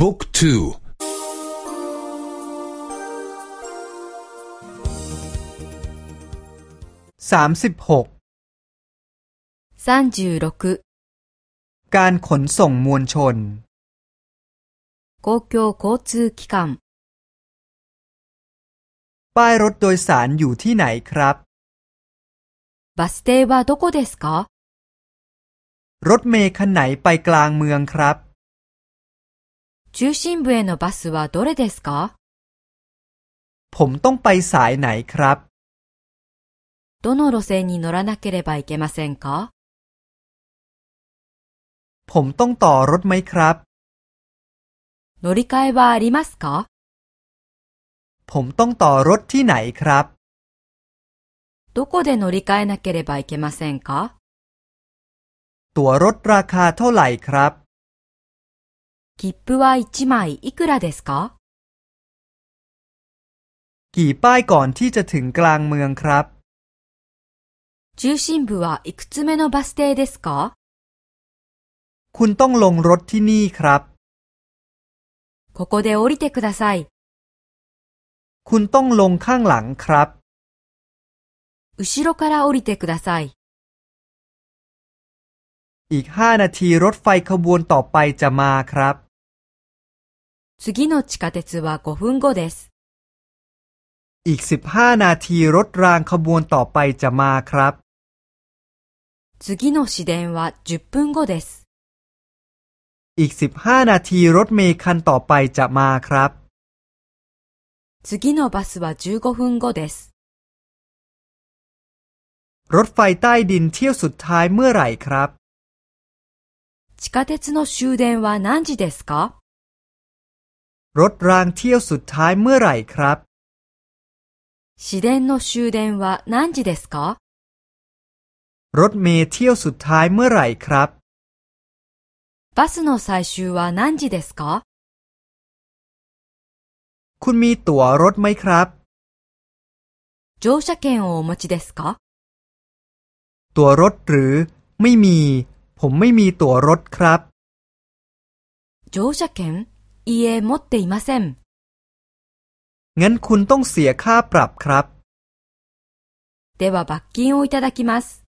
บุ๊กทูสามสิบหกการขนส่งมวลชน公共交通機関ป้ายรถโดยสารอยู่ที่ไหนครับバス停はどこですかรถเมล์คันไหนไปกลางเมืองครับ 中心部へのバスはどれですかผมต้องไปสายไหนครับどの路線に乗らなければいけませんかผมต้องต่อรถไหมครับ乗り換えはありますかผมต้องต่อรถที่ไหนครับどこで乗り換えなければいけませんかตั๋วรถราคาเท่าไหร่ครับ 切符は1枚いくらですかกี่ป้ายก่อนที่จะถึงกลางเมืองครับ中心部はいくつ目のバス停ですかคุณต้องลงรถที่นี่ครับここで降りてくださいคุณต้องลงข้างหลังครับ後ろから降りてください。อีกห้านาทีรถไฟขบวนต่อไปจะมาครับ 次の地下鉄は5分後です。อีกสิบห้านาทีรถรางขบวนต่อไปจะมาครับ次の市電は10分後です。อีกสิบห้านาทีรถเมล์คันต่อไปจะมาครับ次のバスは15分後です。รถไฟใต้ดินเที่ยวสุดท้ายเมื่อไหร่ครับ地下鉄の終電は何時ですか รถรางเที่ยวสุดท้ายเมื่อไหร่ครับ市電の終電は何時ですかรถเมล์เที่ยวสุดท้ายเมื่อไหร่ครับバスの最終は何時ですかคุณมีตั๋วรถไหมครับ乗車券をお持ちですかตั๋วรถหรือไม่มี ผมไม่มีตั๋วรถครับ乗車券 いいえ持っていませんงั้นคุณต้องเสียค่าปรับครับでは罰金をいただきます